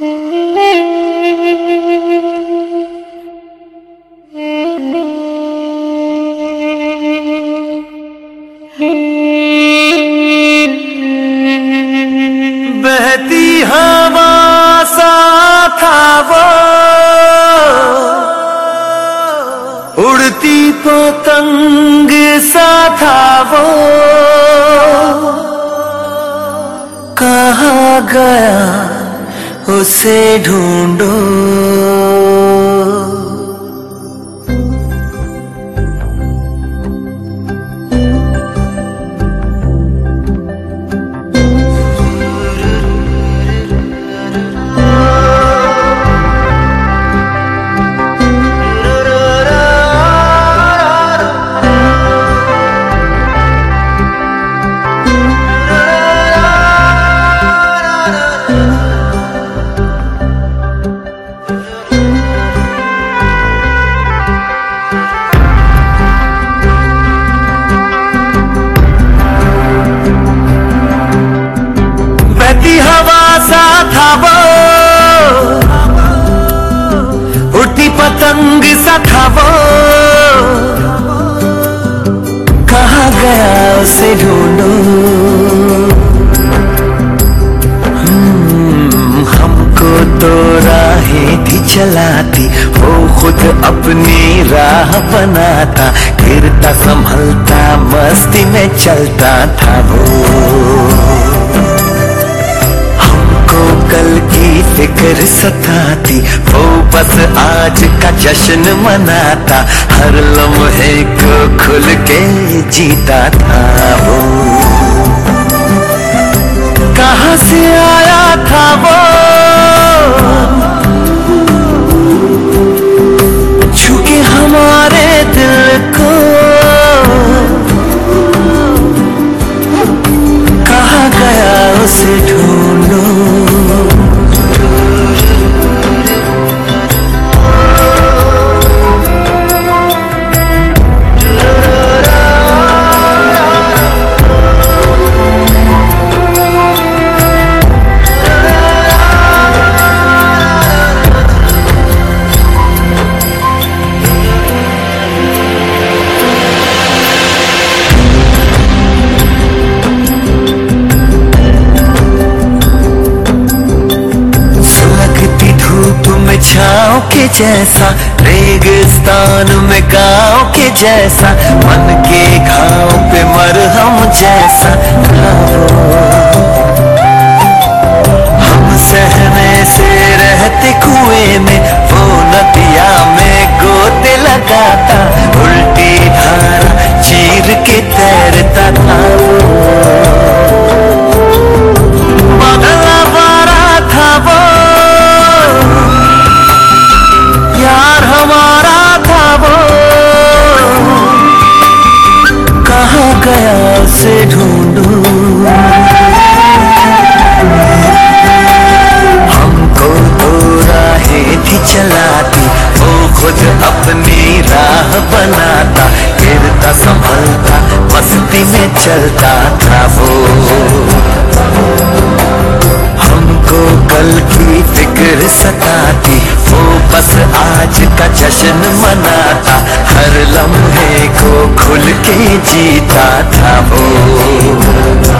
बहती हवा सा था वो। उड़ती पतंग सा था वो। कहा गया? उसे ढूंढो। पतंग सा था वो कहा गया उसे ढूंढो? हम्म, हमको तो राहें थी चलाती वो खुद अपनी राह बनाता गिरता संभलता मस्ती में चलता था वो। की फ़िक्र सताती, वो बस आज का जश्न मनाता, हर लम्हे को खुल के जीता था। वो कहाँ से आया था वो? के जैसा रेगिस्तान में गाँव के जैसा मन चलता था वो। हमको कल की फ़िक्र सताती, वो बस आज का जश्न मनाता। हर लम्हे को खुल के जीता था वो।